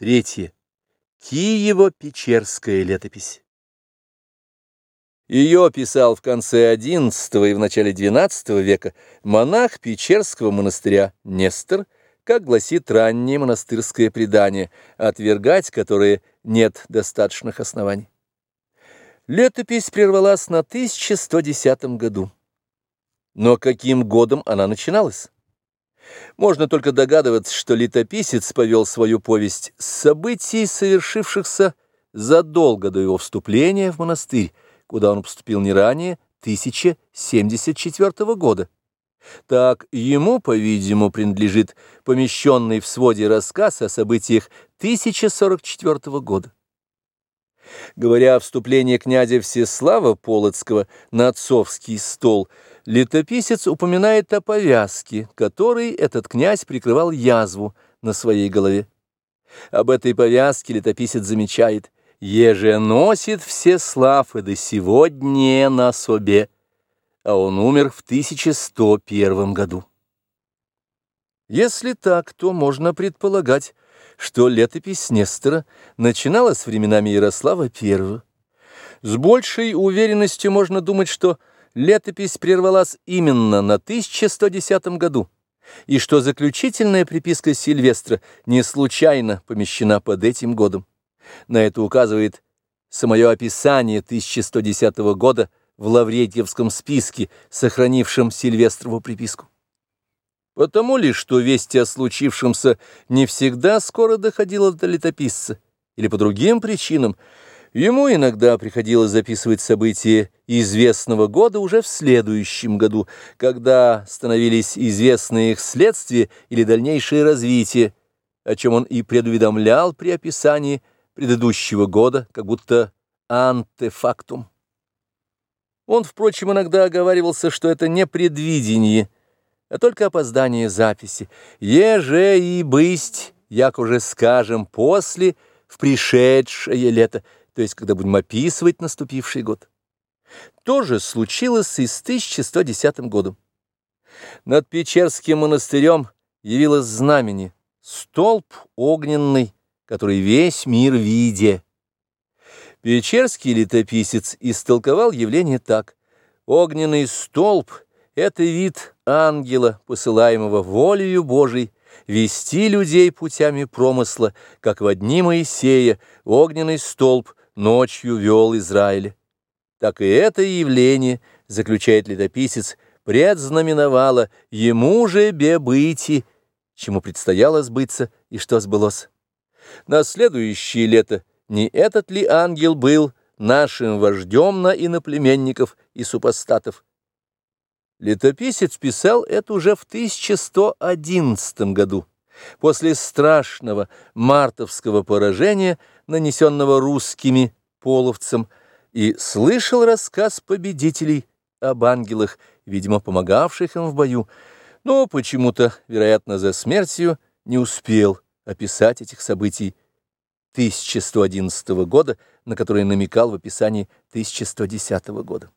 Третье. Киево-Печерская летопись. Ее писал в конце XI и в начале XII века монах Печерского монастыря Нестор, как гласит раннее монастырское предание, отвергать которое нет достаточных оснований. Летопись прервалась на 1110 году. Но каким годом она начиналась? Можно только догадываться, что летописец повел свою повесть с событий, совершившихся задолго до его вступления в монастырь, куда он поступил не ранее 1074 года. Так ему, по-видимому, принадлежит помещенный в своде рассказ о событиях 1044 года. Говоря о вступлении князя Всеслава Полоцкого на отцовский стол – Летописец упоминает о повязке, которой этот князь прикрывал язву на своей голове. Об этой повязке летописец замечает «Еже носит все славы до сегодня на собе», а он умер в 1101 году. Если так, то можно предполагать, что летопись Нестора начиналась с временами Ярослава I. С большей уверенностью можно думать, что летопись прервалась именно на 1110 году, и что заключительная приписка Сильвестра не случайно помещена под этим годом. На это указывает самое описание 1110 года в Лаврентьевском списке, сохранившем Сильвестрову приписку. Потому ли, что вести о случившемся не всегда скоро доходило до летописца, или по другим причинам, Ему иногда приходилось записывать события известного года уже в следующем году, когда становились известны их следствия или дальнейшее развитие, о чем он и предуведомлял при описании предыдущего года, как будто антефактум. Он, впрочем, иногда оговаривался, что это не предвидение, а только опоздание записи. «Еже и бысть, як уже скажем, после, в пришедшее лето», то есть когда будем описывать наступивший год. То же случилось и с 1110 годом. Над Печерским монастырем явилось знамени, столб огненный, который весь мир виде. Печерский летописец истолковал явление так. Огненный столб — это вид ангела, посылаемого волею Божией, вести людей путями промысла, как в дни Моисея огненный столб ночью вел Израиль. Так и это явление, заключает летописец, предзнаменовало ему же бебыти, чему предстояло сбыться и что сбылось. На следующее лето не этот ли ангел был нашим вождем на иноплеменников и супостатов? Летописец писал это уже в 1111 году после страшного мартовского поражения, нанесенного русскими половцам, и слышал рассказ победителей об ангелах, видимо, помогавших им в бою, но почему-то, вероятно, за смертью не успел описать этих событий 1111 года, на которые намекал в описании 1110 года.